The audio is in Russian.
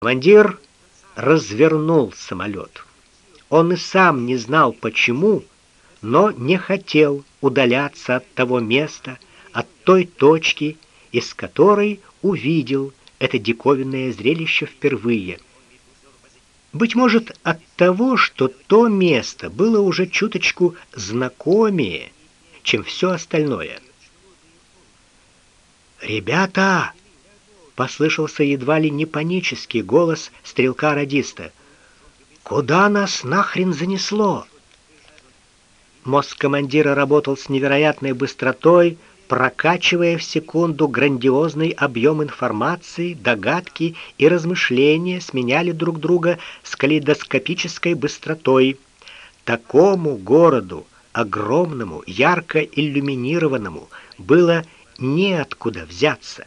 Командир развернул самолет. Он и сам не знал почему, но не хотел удаляться от того места, от той точки, из которой увидел это диковинное зрелище впервые. Быть может, от того, что то место было уже чуточку знакомее, чем все остальное. «Ребята!» Послышался едва ли не панический голос стрелка-радиста. Куда нас нахрен занесло? Мозг командира работал с невероятной быстротой, прокачивая в секунду грандиозный объем информации, догадки и размышления сменяли друг друга с калейдоскопической быстротой. Такому городу, огромному, ярко иллюминированному, было неоткуда взяться.